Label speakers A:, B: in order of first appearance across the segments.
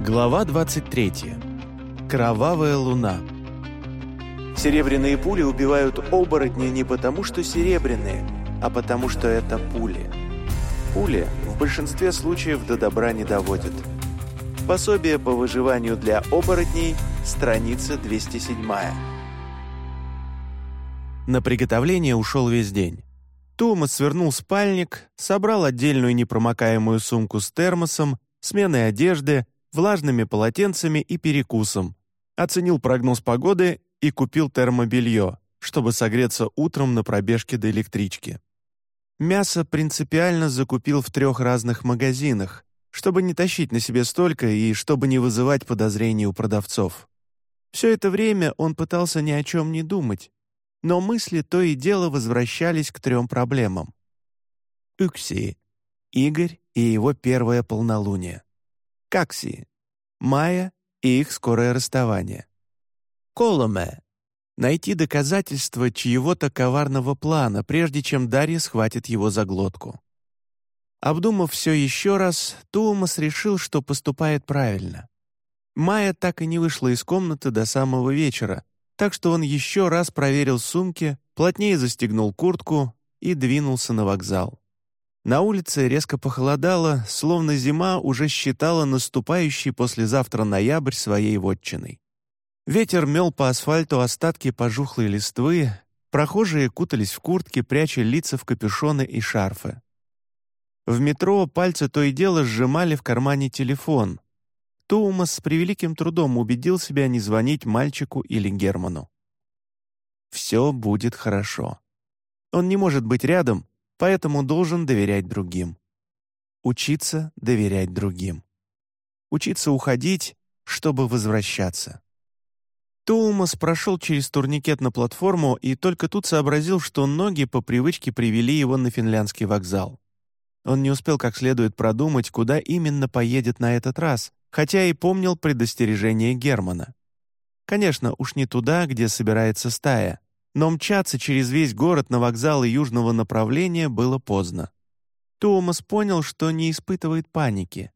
A: Глава 23. Кровавая луна.
B: Серебряные пули убивают оборотни не потому, что серебряные, а потому, что это пули. Пули в большинстве случаев до добра не доводят. Пособие по выживанию для оборотней, страница 207.
A: На приготовление ушел весь день. Томас свернул спальник, собрал отдельную непромокаемую сумку с термосом, сменой одежды, влажными полотенцами и перекусом, оценил прогноз погоды и купил термобелье, чтобы согреться утром на пробежке до электрички. Мясо принципиально закупил в трех разных магазинах, чтобы не тащить на себе столько и чтобы не вызывать подозрений у продавцов. Все это время он пытался ни о чем не думать, но мысли то и дело возвращались к трем проблемам. Укси, Игорь и его первое полнолуние. Какси, Майя и их скорое расставание. Коломе — найти доказательства чьего-то коварного плана, прежде чем Дарья схватит его за глотку. Обдумав все еще раз, Туумас решил, что поступает правильно. Майя так и не вышла из комнаты до самого вечера, так что он еще раз проверил сумки, плотнее застегнул куртку и двинулся на вокзал. На улице резко похолодало, словно зима уже считала наступающий послезавтра ноябрь своей вотчиной. Ветер мел по асфальту остатки пожухлой листвы, прохожие кутались в куртки, пряча лица в капюшоны и шарфы. В метро пальцы то и дело сжимали в кармане телефон, Туумас с превеликим трудом убедил себя не звонить мальчику или Герману. Все будет хорошо. Он не может быть рядом, поэтому должен доверять другим. Учиться доверять другим. Учиться уходить, чтобы возвращаться. Туумас прошел через турникет на платформу и только тут сообразил, что ноги по привычке привели его на финляндский вокзал. Он не успел как следует продумать, куда именно поедет на этот раз, хотя и помнил предостережение Германа. Конечно, уж не туда, где собирается стая, но мчаться через весь город на вокзалы южного направления было поздно. Томас понял, что не испытывает паники.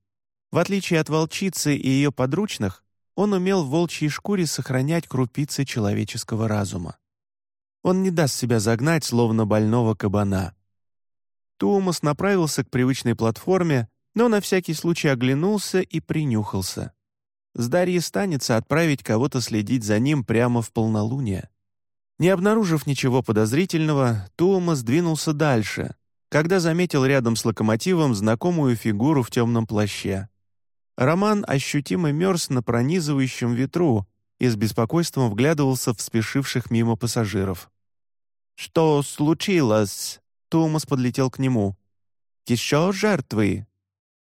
A: В отличие от волчицы и ее подручных, он умел в волчьей шкуре сохранять крупицы человеческого разума. Он не даст себя загнать, словно больного кабана. Томас направился к привычной платформе, но на всякий случай оглянулся и принюхался. С Дарьей станется отправить кого-то следить за ним прямо в полнолуние. Не обнаружив ничего подозрительного, Туома сдвинулся дальше, когда заметил рядом с локомотивом знакомую фигуру в темном плаще. Роман ощутимо мерз на пронизывающем ветру и с беспокойством вглядывался в спешивших мимо пассажиров. «Что случилось?» Томас подлетел к нему. «Еще жертвы?»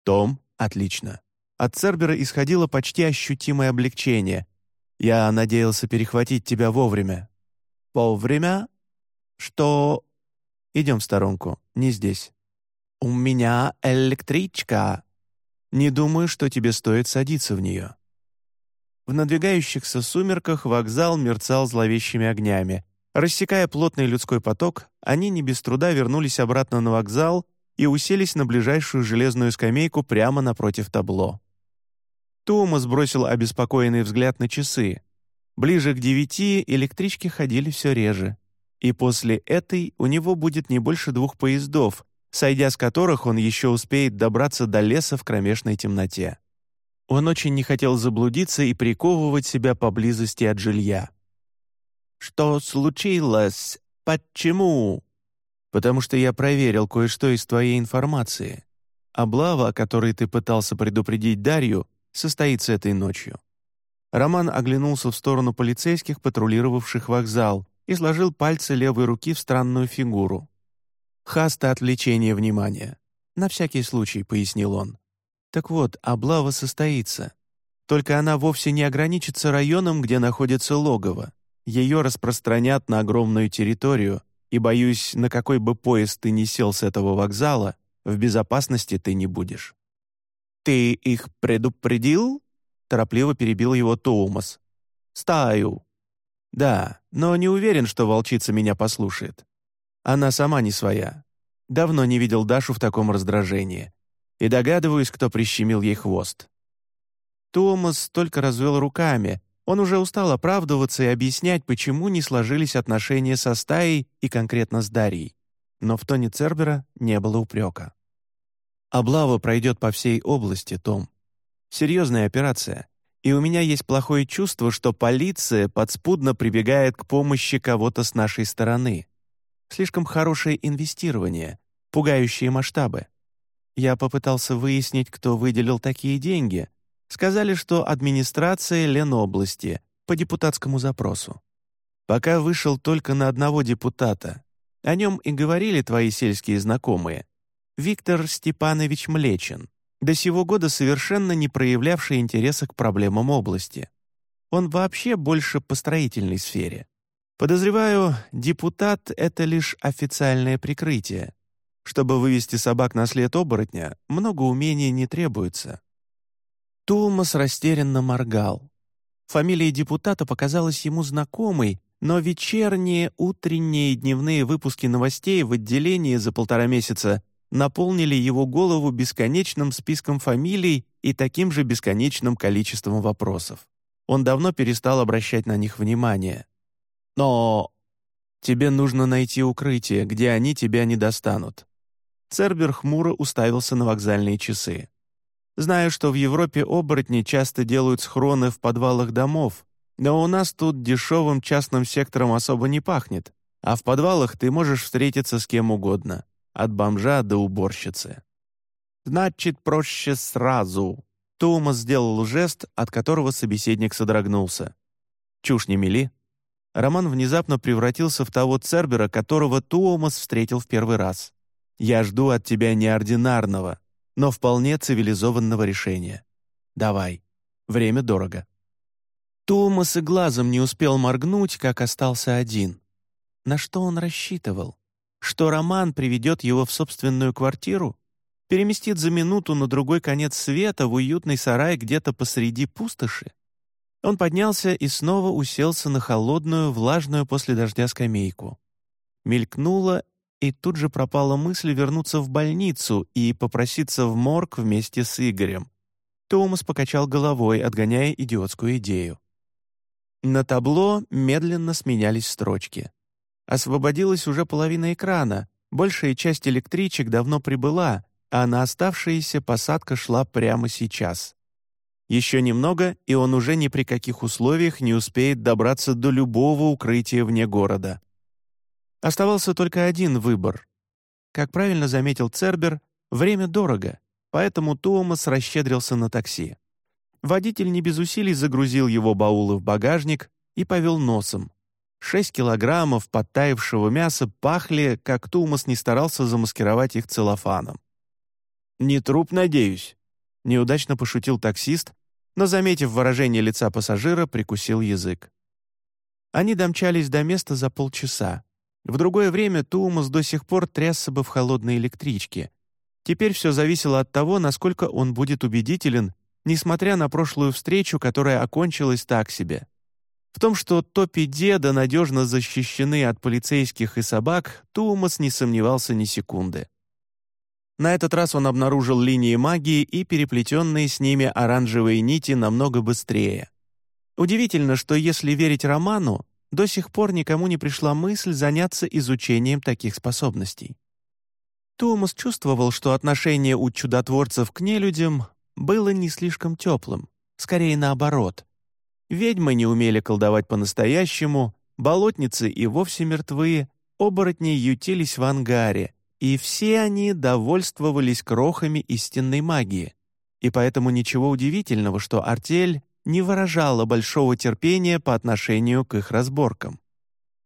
A: «Том, отлично». От Цербера исходило почти ощутимое облегчение. «Я надеялся перехватить тебя вовремя». «Вовремя? Что...» «Идем в сторонку, не здесь». «У меня электричка». «Не думаю, что тебе стоит садиться в нее». В надвигающихся сумерках вокзал мерцал зловещими огнями. Рассекая плотный людской поток, они не без труда вернулись обратно на вокзал и уселись на ближайшую железную скамейку прямо напротив табло. Томас бросил обеспокоенный взгляд на часы. Ближе к девяти электрички ходили все реже. И после этой у него будет не больше двух поездов, сойдя с которых он еще успеет добраться до леса в кромешной темноте. Он очень не хотел заблудиться и приковывать себя поблизости от жилья. «Что случилось? Почему?» потому что я проверил кое-что из твоей информации. Облава, о которой ты пытался предупредить Дарью, состоится этой ночью». Роман оглянулся в сторону полицейских, патрулировавших вокзал, и сложил пальцы левой руки в странную фигуру. «Хаста отвлечение внимания. На всякий случай», — пояснил он. «Так вот, облава состоится. Только она вовсе не ограничится районом, где находится логово. Ее распространят на огромную территорию, и, боюсь, на какой бы поезд ты ни сел с этого вокзала, в безопасности ты не будешь». «Ты их предупредил?» — торопливо перебил его Тоумас. «Стаю». «Да, но не уверен, что волчица меня послушает. Она сама не своя. Давно не видел Дашу в таком раздражении. И догадываюсь, кто прищемил ей хвост». Томас только развел руками. Он уже устал оправдываться и объяснять, почему не сложились отношения со стаей и конкретно с Дарьей. Но в тоне Цербера не было упрека. «Облава пройдет по всей области, Том. Серьезная операция, и у меня есть плохое чувство, что полиция подспудно прибегает к помощи кого-то с нашей стороны. Слишком хорошее инвестирование, пугающие масштабы. Я попытался выяснить, кто выделил такие деньги, Сказали, что администрация Ленобласти по депутатскому запросу. Пока вышел только на одного депутата. О нем и говорили твои сельские знакомые. Виктор Степанович Млечин, до сего года совершенно не проявлявший интереса к проблемам области. Он вообще больше по строительной сфере. Подозреваю, депутат — это лишь официальное прикрытие. Чтобы вывести собак на след оборотня, много умений не требуется. Тулмас растерянно моргал. Фамилия депутата показалась ему знакомой, но вечерние, утренние и дневные выпуски новостей в отделении за полтора месяца наполнили его голову бесконечным списком фамилий и таким же бесконечным количеством вопросов. Он давно перестал обращать на них внимание. «Но тебе нужно найти укрытие, где они тебя не достанут». Цербер хмуро уставился на вокзальные часы. Знаю, что в Европе оборотни часто делают схроны в подвалах домов, но у нас тут дешевым частным сектором особо не пахнет, а в подвалах ты можешь встретиться с кем угодно, от бомжа до уборщицы. Значит, проще сразу. Томас сделал жест, от которого собеседник содрогнулся. Чушь не мели. Роман внезапно превратился в того Цербера, которого Туомас встретил в первый раз. «Я жду от тебя неординарного, но вполне цивилизованного решения. Давай. Время дорого. Томас и глазом не успел моргнуть, как остался один. На что он рассчитывал? Что Роман приведет его в собственную квартиру? Переместит за минуту на другой конец света в уютный сарай где-то посреди пустоши? Он поднялся и снова уселся на холодную, влажную после дождя скамейку. Мелькнула и тут же пропала мысль вернуться в больницу и попроситься в морг вместе с Игорем. Томас покачал головой, отгоняя идиотскую идею. На табло медленно сменялись строчки. Освободилась уже половина экрана, большая часть электричек давно прибыла, а на оставшиеся посадка шла прямо сейчас. Еще немного, и он уже ни при каких условиях не успеет добраться до любого укрытия вне города. Оставался только один выбор. Как правильно заметил Цербер, время дорого, поэтому Томас расщедрился на такси. Водитель не без усилий загрузил его баулы в багажник и повел носом. Шесть килограммов подтаявшего мяса пахли, как Томас не старался замаскировать их целлофаном. «Не труп, надеюсь», — неудачно пошутил таксист, но, заметив выражение лица пассажира, прикусил язык. Они домчались до места за полчаса. В другое время Туумас до сих пор трясся бы в холодной электричке. Теперь все зависело от того, насколько он будет убедителен, несмотря на прошлую встречу, которая окончилась так себе. В том, что топи деда надежно защищены от полицейских и собак, Туумас не сомневался ни секунды. На этот раз он обнаружил линии магии и переплетенные с ними оранжевые нити намного быстрее. Удивительно, что если верить роману, до сих пор никому не пришла мысль заняться изучением таких способностей. Томас чувствовал, что отношение у чудотворцев к нелюдям было не слишком теплым, скорее наоборот. Ведьмы не умели колдовать по-настоящему, болотницы и вовсе мертвые, оборотни ютились в ангаре, и все они довольствовались крохами истинной магии. И поэтому ничего удивительного, что артель не выражала большого терпения по отношению к их разборкам.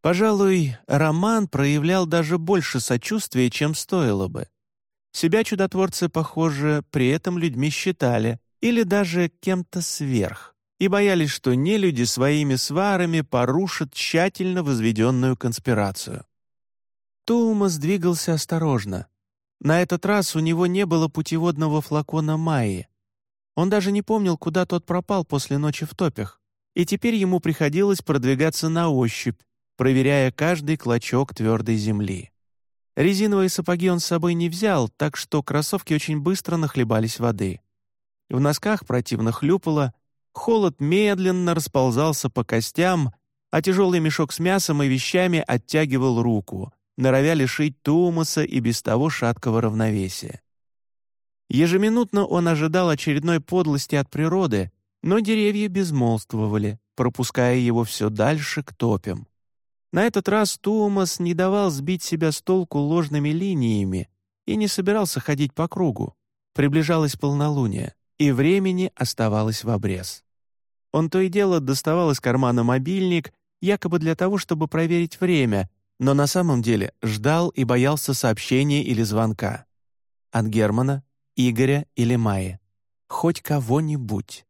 A: Пожалуй, Роман проявлял даже больше сочувствия, чем стоило бы. Себя чудотворцы, похоже, при этом людьми считали, или даже кем-то сверх, и боялись, что нелюди своими сварами порушат тщательно возведенную конспирацию. Тулмас двигался осторожно. На этот раз у него не было путеводного флакона Майи, он даже не помнил, куда тот пропал после ночи в топях, и теперь ему приходилось продвигаться на ощупь, проверяя каждый клочок твердой земли. Резиновые сапоги он с собой не взял, так что кроссовки очень быстро нахлебались воды. В носках противно хлюпало, холод медленно расползался по костям, а тяжелый мешок с мясом и вещами оттягивал руку, норовя лишить Тумаса и без того шаткого равновесия. Ежеминутно он ожидал очередной подлости от природы, но деревья безмолвствовали, пропуская его все дальше к топям. На этот раз Туумас не давал сбить себя с толку ложными линиями и не собирался ходить по кругу. Приближалось полнолуние, и времени оставалось в обрез. Он то и дело доставал из кармана мобильник, якобы для того, чтобы проверить время, но на самом деле ждал и боялся сообщения или звонка. От Германа, Игоря или Майи. Хоть кого-нибудь.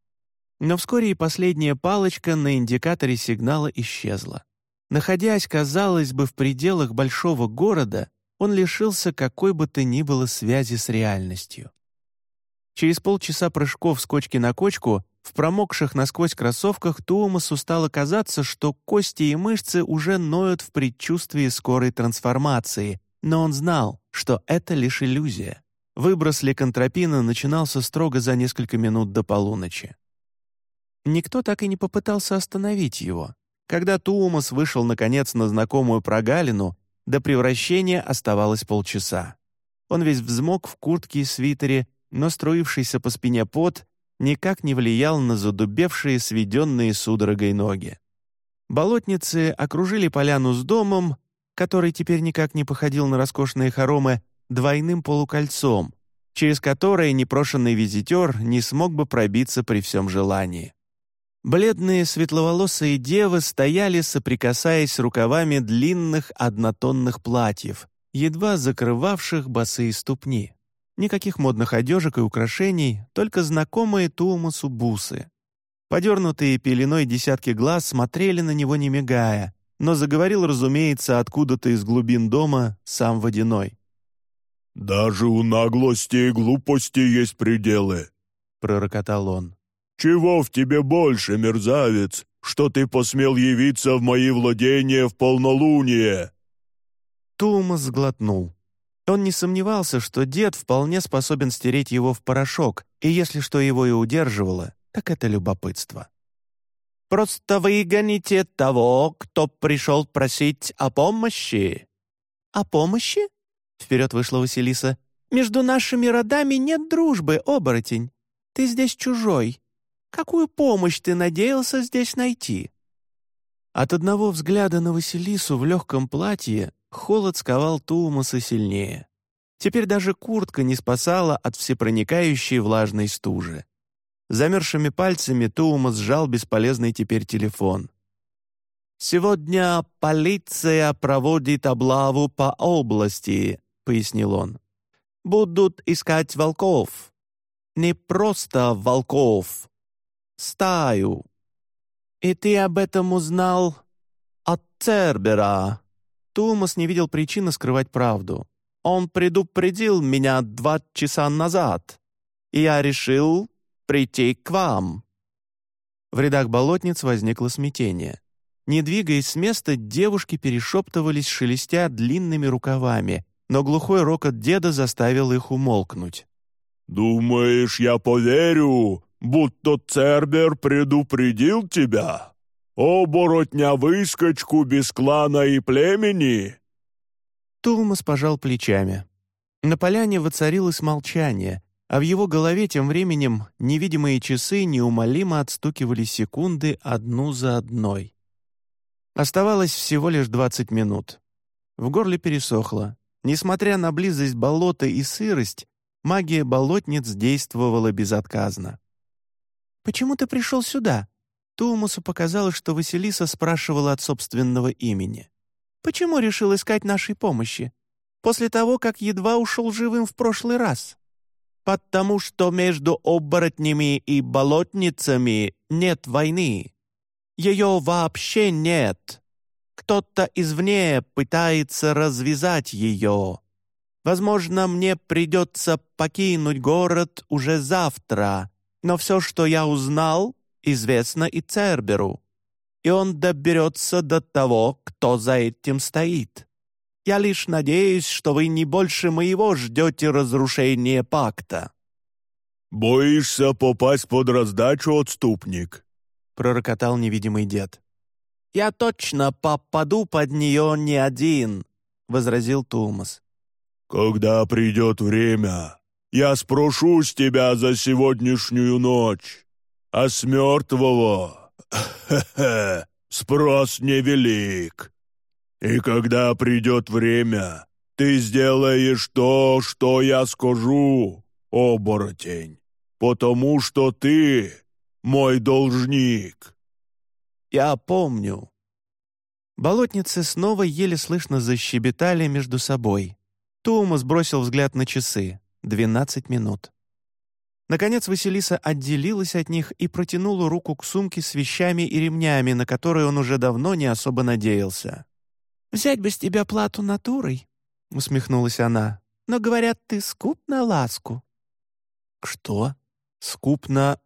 A: Но вскоре и последняя палочка на индикаторе сигнала исчезла. Находясь, казалось бы, в пределах большого города, он лишился какой бы то ни было связи с реальностью. Через полчаса прыжков с кочки на кочку в промокших насквозь кроссовках Туумасу стало казаться, что кости и мышцы уже ноют в предчувствии скорой трансформации, но он знал, что это лишь иллюзия. Выброс ликантропина начинался строго за несколько минут до полуночи. Никто так и не попытался остановить его. Когда Туумас вышел, наконец, на знакомую прогалину, до превращения оставалось полчаса. Он весь взмок в куртке и свитере, но струившийся по спине пот никак не влиял на задубевшие, сведенные судорогой ноги. Болотницы окружили поляну с домом, который теперь никак не походил на роскошные хоромы, двойным полукольцом, через которое непрошенный визитер не смог бы пробиться при всем желании. Бледные светловолосые девы стояли, соприкасаясь рукавами длинных однотонных платьев, едва закрывавших босые ступни. Никаких модных одежек и украшений, только знакомые Туумасу бусы. Подернутые пеленой десятки глаз смотрели на него не мигая, но заговорил, разумеется, откуда-то из глубин дома сам Водяной.
C: «Даже у наглости и глупости есть пределы», — пророкотал он. «Чего в тебе больше, мерзавец, что ты посмел явиться в мои владения в полнолуние?»
A: Тумас сглотнул. Он не сомневался, что дед вполне способен стереть его в порошок, и если что его и удерживало, так это любопытство. «Просто выгоните того, кто пришел просить о помощи». «О помощи?» Вперед вышла Василиса. «Между нашими родами нет дружбы, оборотень. Ты здесь чужой. Какую помощь ты надеялся здесь найти?» От одного взгляда на Василису в легком платье холод сковал Туумаса сильнее. Теперь даже куртка не спасала от всепроникающей влажной стужи. Замерзшими пальцами Туумас сжал бесполезный теперь телефон. «Сегодня полиция проводит облаву по области», — пояснил он. «Будут искать волков. Не просто волков. Стаю. И ты об этом узнал от Цербера». Тумас не видел причины скрывать правду. «Он предупредил меня два часа назад, и я решил прийти к вам». В рядах болотниц возникло смятение. Не двигаясь с места, девушки перешептывались, шелестя длинными рукавами, но глухой рокот деда заставил их умолкнуть.
C: «Думаешь, я поверю, будто Цербер предупредил тебя? Оборотня-выскочку без клана и племени?»
A: Тулмас пожал плечами. На поляне воцарилось молчание, а в его голове тем временем невидимые часы неумолимо отстукивали секунды одну за одной. Оставалось всего лишь двадцать минут. В горле пересохло, Несмотря на близость болота и сырость, магия болотниц действовала безотказно. «Почему ты пришел сюда?» Тумусу показалось, что Василиса спрашивала от собственного имени. «Почему решил искать нашей помощи? После того, как едва ушел живым в прошлый раз?» «Потому что между оборотнями и болотницами нет войны. Ее вообще нет», кто-то извне пытается развязать ее. Возможно, мне придется покинуть город уже завтра, но все, что я узнал, известно и Церберу. И он доберется до того, кто за этим стоит. Я лишь надеюсь, что вы не больше моего ждете разрушения пакта».
C: «Боишься попасть под раздачу, отступник?»
A: — пророкотал невидимый дед. «Я точно попаду под нее не один», — возразил Тумас.
C: «Когда придет время, я спрошу с тебя за сегодняшнюю ночь, а с мертвого, спрос невелик. И когда придет время, ты сделаешь то, что я скажу, оборотень, потому что ты мой должник».
A: «Я помню». Болотницы снова еле слышно защебетали между собой. Тума сбросил взгляд на часы. Двенадцать минут. Наконец Василиса отделилась от них и протянула руку к сумке с вещами и ремнями, на которые он уже давно не особо надеялся. «Взять бы с тебя плату натурой», — усмехнулась она. «Но, говорят, ты скуп на ласку». «Что? Скуп на...»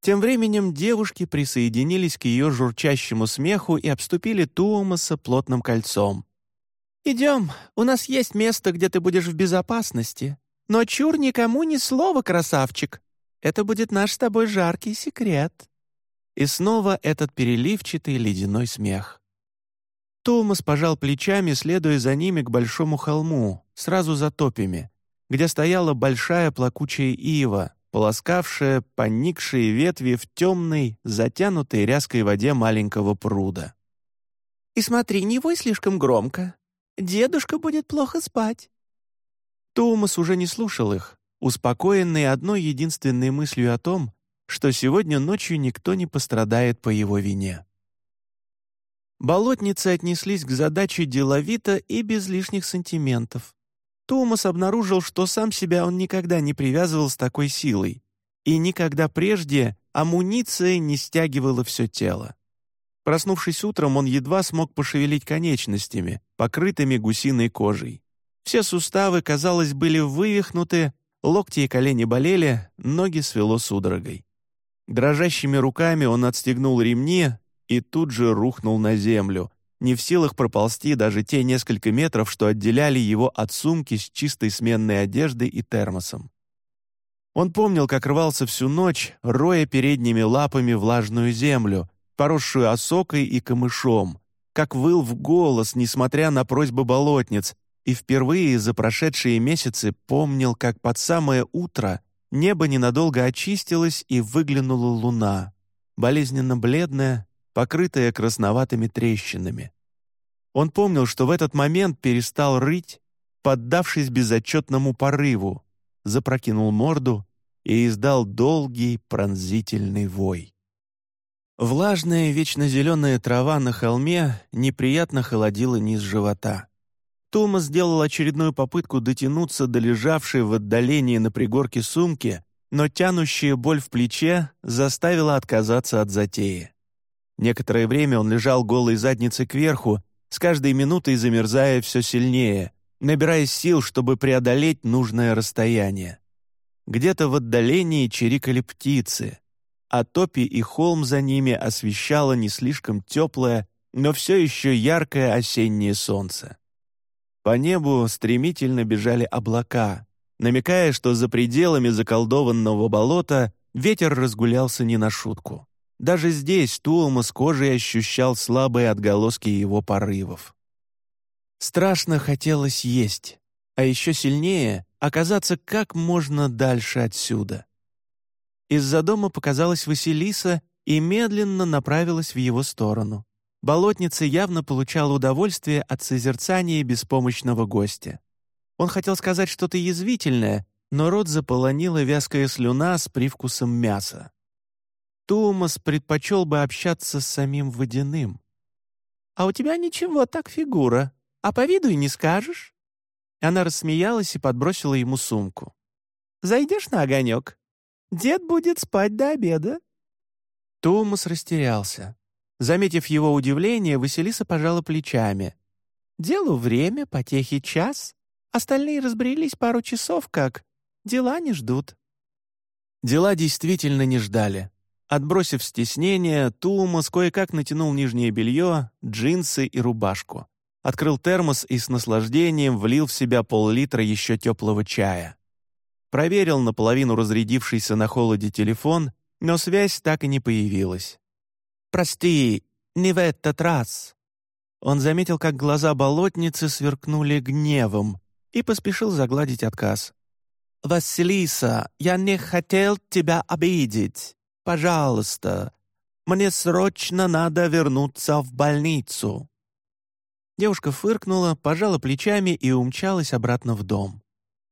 A: Тем временем девушки присоединились к ее журчащему смеху и обступили Туомаса плотным кольцом. «Идем, у нас есть место, где ты будешь в безопасности. Но чур никому ни слова, красавчик. Это будет наш с тобой жаркий секрет». И снова этот переливчатый ледяной смех. Томас пожал плечами, следуя за ними к большому холму, сразу за топями, где стояла большая плакучая ива, полоскавшая поникшие ветви в темной, затянутой ряской воде маленького пруда. «И смотри, не вой слишком громко. Дедушка будет плохо спать». Томас уже не слушал их, успокоенный одной единственной мыслью о том, что сегодня ночью никто не пострадает по его вине. Болотницы отнеслись к задаче деловито и без лишних сантиментов. Томас обнаружил, что сам себя он никогда не привязывал с такой силой, и никогда прежде амуниция не стягивала все тело. Проснувшись утром, он едва смог пошевелить конечностями, покрытыми гусиной кожей. Все суставы, казалось, были вывихнуты, локти и колени болели, ноги свело судорогой. Дрожащими руками он отстегнул ремни и тут же рухнул на землю, не в силах проползти даже те несколько метров, что отделяли его от сумки с чистой сменной одеждой и термосом. Он помнил, как рвался всю ночь, роя передними лапами влажную землю, поросшую осокой и камышом, как выл в голос, несмотря на просьбы болотниц, и впервые за прошедшие месяцы помнил, как под самое утро небо ненадолго очистилось и выглянула луна, болезненно бледная, покрытая красноватыми трещинами. Он помнил, что в этот момент перестал рыть, поддавшись безотчетному порыву, запрокинул морду и издал долгий пронзительный вой. Влажная, вечно зеленая трава на холме неприятно холодила низ живота. Тома сделал очередную попытку дотянуться до лежавшей в отдалении на пригорке сумки, но тянущая боль в плече заставила отказаться от затеи. Некоторое время он лежал голой задницей кверху, с каждой минутой замерзая все сильнее, набирая сил, чтобы преодолеть нужное расстояние. Где-то в отдалении чирикали птицы, а топи и холм за ними освещало не слишком теплое, но все еще яркое осеннее солнце. По небу стремительно бежали облака, намекая, что за пределами заколдованного болота ветер разгулялся не на шутку. Даже здесь Туома с кожей ощущал слабые отголоски его порывов. Страшно хотелось есть, а еще сильнее — оказаться как можно дальше отсюда. Из-за дома показалась Василиса и медленно направилась в его сторону. Болотница явно получала удовольствие от созерцания беспомощного гостя. Он хотел сказать что-то язвительное, но рот заполонила вязкая слюна с привкусом мяса. Тумас предпочел бы общаться с самим водяным. «А у тебя ничего так фигура, а по виду и не скажешь». Она рассмеялась и подбросила ему сумку. «Зайдешь на огонек? Дед будет спать до обеда». Томас растерялся. Заметив его удивление, Василиса пожала плечами. «Делу время, потехи час. Остальные разбрелись пару часов как. Дела не ждут». Дела действительно не ждали. Отбросив стеснение, Тумас кое-как натянул нижнее белье, джинсы и рубашку. Открыл термос и с наслаждением влил в себя пол-литра еще теплого чая. проверил наполовину разрядившийся на холоде телефон, но связь так и не появилась. «Прости, не в этот раз». Он заметил, как глаза болотницы сверкнули гневом и поспешил загладить отказ. «Василиса, я не хотел тебя обидеть. Пожалуйста, мне срочно надо вернуться в больницу». Девушка фыркнула, пожала плечами и умчалась обратно в дом.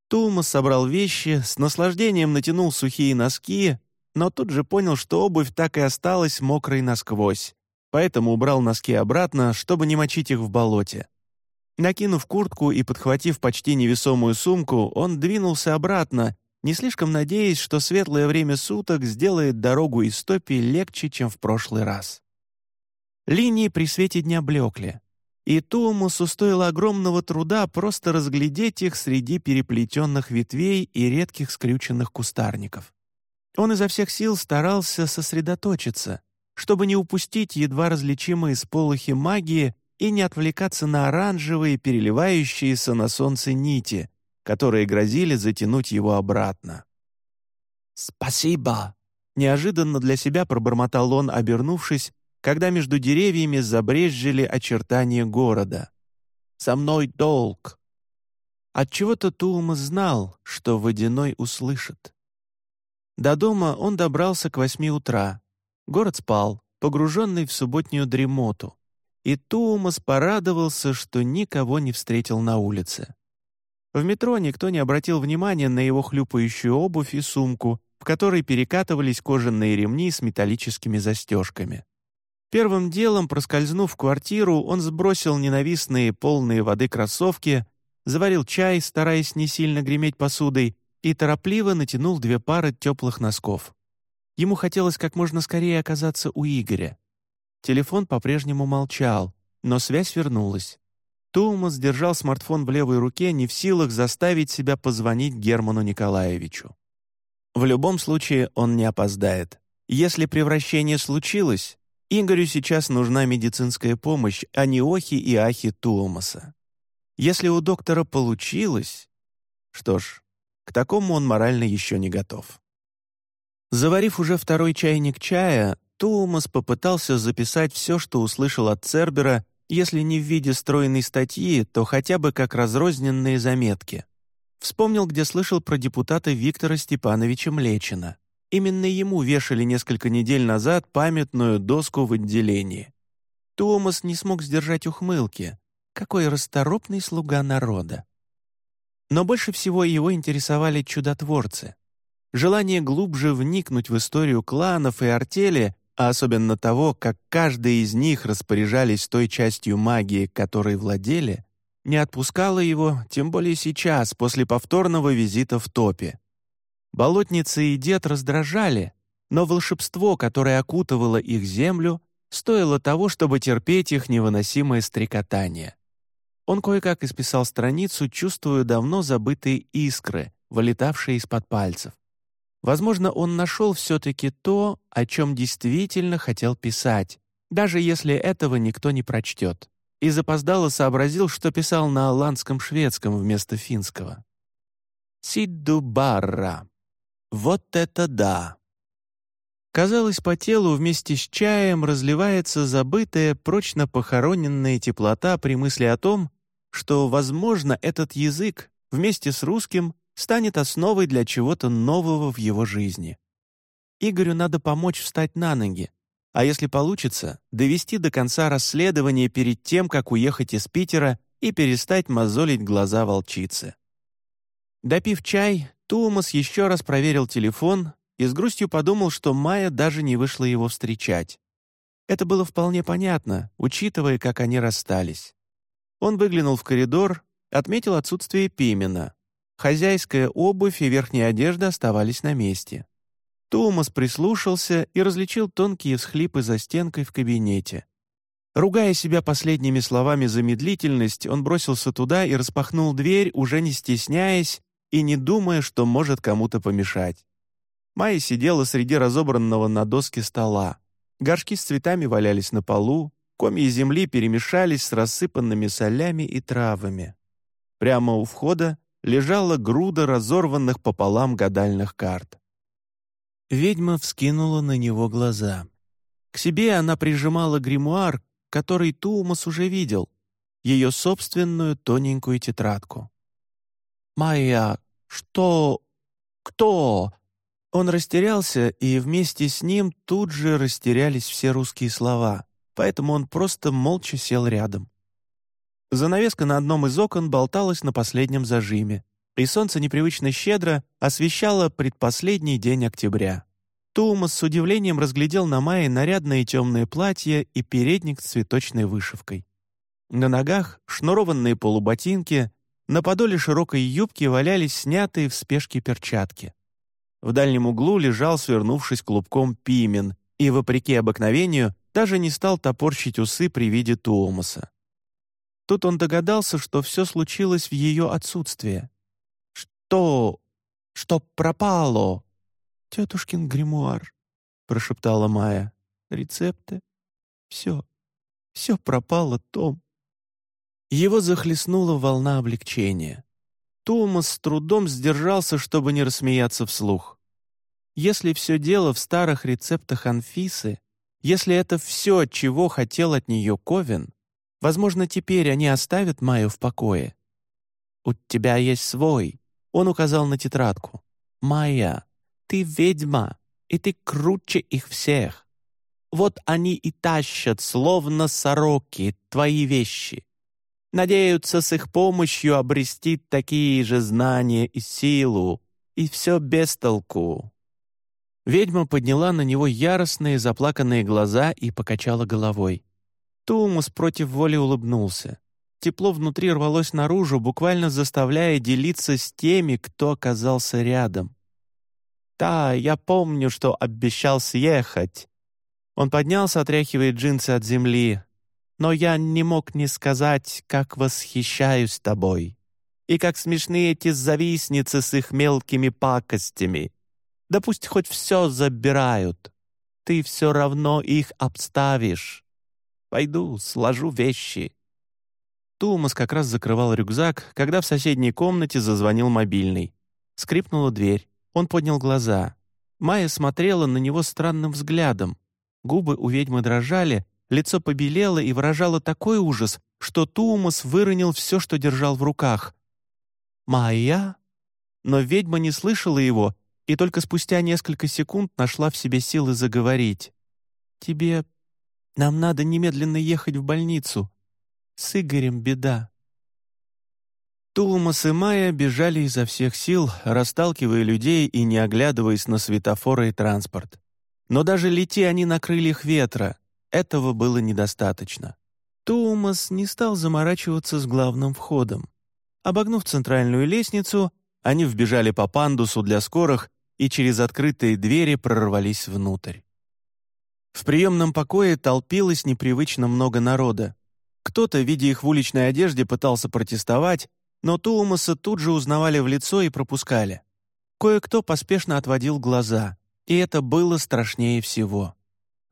A: Тумас собрал вещи, с наслаждением натянул сухие носки, но тут же понял, что обувь так и осталась мокрой насквозь, поэтому убрал носки обратно, чтобы не мочить их в болоте. Накинув куртку и подхватив почти невесомую сумку, он двинулся обратно, не слишком надеясь, что светлое время суток сделает дорогу из топи легче, чем в прошлый раз. Линии при свете дня блекли, и Туумусу стоило огромного труда просто разглядеть их среди переплетенных ветвей и редких скрюченных кустарников. Он изо всех сил старался сосредоточиться, чтобы не упустить едва различимые сполохи магии и не отвлекаться на оранжевые, переливающиеся на солнце нити, которые грозили затянуть его обратно. «Спасибо!» — неожиданно для себя пробормотал он, обернувшись, когда между деревьями забрезжили очертания города. «Со мной долг!» Отчего-то Туума знал, что Водяной услышит. До дома он добрался к восьми утра. Город спал, погруженный в субботнюю дремоту и Туумас порадовался, что никого не встретил на улице. В метро никто не обратил внимания на его хлюпающую обувь и сумку, в которой перекатывались кожаные ремни с металлическими застежками. Первым делом, проскользнув в квартиру, он сбросил ненавистные полные воды кроссовки, заварил чай, стараясь не сильно греметь посудой, и торопливо натянул две пары теплых носков. Ему хотелось как можно скорее оказаться у Игоря. Телефон по-прежнему молчал, но связь вернулась. Томас держал смартфон в левой руке, не в силах заставить себя позвонить Герману Николаевичу. В любом случае он не опоздает. Если превращение случилось, Игорю сейчас нужна медицинская помощь, а не охи и ахи Туомаса. Если у доктора получилось... Что ж, к такому он морально еще не готов. Заварив уже второй чайник чая, Туумас попытался записать все, что услышал от Цербера, если не в виде стройной статьи, то хотя бы как разрозненные заметки. Вспомнил, где слышал про депутата Виктора Степановича Млечина. Именно ему вешали несколько недель назад памятную доску в отделении. Туомас не смог сдержать ухмылки. Какой расторопный слуга народа. Но больше всего его интересовали чудотворцы. Желание глубже вникнуть в историю кланов и артели а особенно того, как каждый из них распоряжались той частью магии, которой владели, не отпускало его, тем более сейчас, после повторного визита в топе. Болотницы и дед раздражали, но волшебство, которое окутывало их землю, стоило того, чтобы терпеть их невыносимое стрекотание. Он кое-как исписал страницу, чувствуя давно забытые искры, вылетавшие из-под пальцев. Возможно, он нашел все-таки то, о чем действительно хотел писать, даже если этого никто не прочтет. И запоздало сообразил, что писал на аландском шведском вместо финского. «Сидду барра. Вот это да!» Казалось, по телу вместе с чаем разливается забытая, прочно похороненная теплота при мысли о том, что, возможно, этот язык вместе с русским станет основой для чего-то нового в его жизни. Игорю надо помочь встать на ноги, а если получится, довести до конца расследование перед тем, как уехать из Питера и перестать мозолить глаза волчицы. Допив чай, Туумас еще раз проверил телефон и с грустью подумал, что Майя даже не вышла его встречать. Это было вполне понятно, учитывая, как они расстались. Он выглянул в коридор, отметил отсутствие Пимена, Хозяйская обувь и верхняя одежда оставались на месте. Томас прислушался и различил тонкие всхлипы за стенкой в кабинете. Ругая себя последними словами за медлительность, он бросился туда и распахнул дверь, уже не стесняясь и не думая, что может кому-то помешать. Майя сидела среди разобранного на доске стола. Горшки с цветами валялись на полу, комья земли перемешались с рассыпанными солями и травами. Прямо у входа лежала груда разорванных пополам гадальных карт. Ведьма вскинула на него глаза. К себе она прижимала гримуар, который Туумас уже видел, ее собственную тоненькую тетрадку. «Майя, что... кто?» Он растерялся, и вместе с ним тут же растерялись все русские слова, поэтому он просто молча сел рядом. Занавеска на одном из окон болталась на последнем зажиме, и солнце непривычно щедро освещало предпоследний день октября. Туумас с удивлением разглядел на Майе нарядное темное платье и передник с цветочной вышивкой. На ногах шнурованные полуботинки, на подоле широкой юбки валялись снятые в спешке перчатки. В дальнем углу лежал, свернувшись клубком, пимен, и, вопреки обыкновению, даже не стал топорщить усы при виде Туомаса. Тут он догадался, что все случилось в ее отсутствие. «Что? Что пропало?» «Тетушкин гримуар», — прошептала Майя. «Рецепты? Все. Все пропало, Том». Его захлестнула волна облегчения. Томас с трудом сдержался, чтобы не рассмеяться вслух. Если все дело в старых рецептах Анфисы, если это все, чего хотел от нее Ковен, возможно, теперь они оставят Майю в покое. «У тебя есть свой», — он указал на тетрадку. «Майя, ты ведьма, и ты круче их всех. Вот они и тащат, словно сороки, твои вещи надеются с их помощью обрести такие же знания и силу, и все без толку». Ведьма подняла на него яростные заплаканные глаза и покачала головой. Тумус против воли улыбнулся. Тепло внутри рвалось наружу, буквально заставляя делиться с теми, кто оказался рядом. «Да, я помню, что обещал съехать». Он поднялся, отряхивая джинсы от земли, но я не мог не сказать, как восхищаюсь тобой. И как смешны эти завистницы с их мелкими пакостями. Да пусть хоть все забирают. Ты все равно их обставишь. Пойду, сложу вещи». Тумас как раз закрывал рюкзак, когда в соседней комнате зазвонил мобильный. Скрипнула дверь. Он поднял глаза. Майя смотрела на него странным взглядом. Губы у ведьмы дрожали, Лицо побелело и выражало такой ужас, что Туумас выронил все, что держал в руках. «Майя?» Но ведьма не слышала его и только спустя несколько секунд нашла в себе силы заговорить. «Тебе... Нам надо немедленно ехать в больницу. С Игорем беда». Туумас и Майя бежали изо всех сил, расталкивая людей и не оглядываясь на светофоры и транспорт. Но даже лети они на крыльях ветра, этого было недостаточно. Туумас не стал заморачиваться с главным входом. Обогнув центральную лестницу, они вбежали по пандусу для скорых и через открытые двери прорвались внутрь. В приемном покое толпилось непривычно много народа. Кто-то, видя их в уличной одежде, пытался протестовать, но Туумаса тут же узнавали в лицо и пропускали. Кое-кто поспешно отводил глаза, и это было страшнее всего.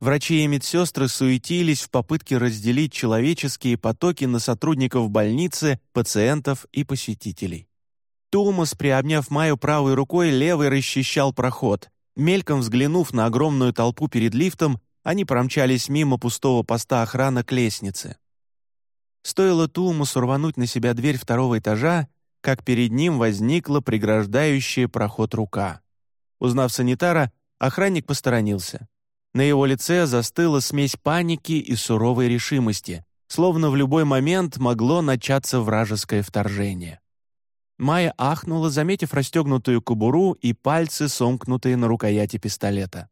A: Врачи и медсестры суетились в попытке разделить человеческие потоки на сотрудников больницы, пациентов и посетителей. Томас, приобняв Майю правой рукой, левой расчищал проход. Мельком взглянув на огромную толпу перед лифтом, они промчались мимо пустого поста охраны к лестнице. Стоило Туумусу рвануть на себя дверь второго этажа, как перед ним возникла преграждающая проход рука. Узнав санитара, охранник посторонился. На его лице застыла смесь паники и суровой решимости, словно в любой момент могло начаться вражеское вторжение. Майя ахнула, заметив расстегнутую кобуру и пальцы, сомкнутые на рукояти пистолета.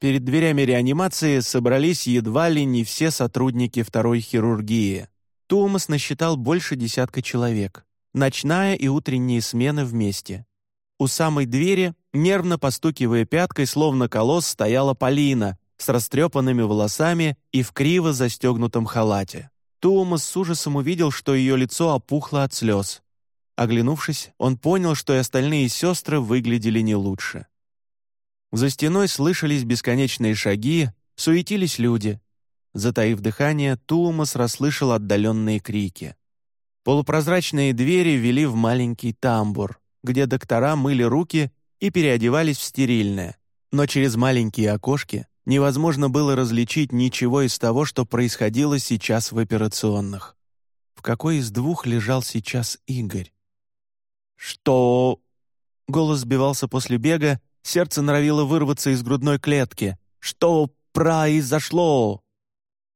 A: Перед дверями реанимации собрались едва ли не все сотрудники второй хирургии. Томас насчитал больше десятка человек. Ночная и утренние смены вместе. У самой двери, нервно постукивая пяткой, словно колосс, стояла Полина с растрепанными волосами и в криво застегнутом халате. Туумас с ужасом увидел, что ее лицо опухло от слез. Оглянувшись, он понял, что и остальные сестры выглядели не лучше. За стеной слышались бесконечные шаги, суетились люди. Затаив дыхание, Туумас расслышал отдаленные крики. Полупрозрачные двери вели в маленький тамбур, где доктора мыли руки и переодевались в стерильное. Но через маленькие окошки невозможно было различить ничего из того, что происходило сейчас в операционных. В какой из двух лежал сейчас Игорь? «Что?» Голос сбивался после бега, сердце норовило вырваться из грудной клетки. «Что произошло?»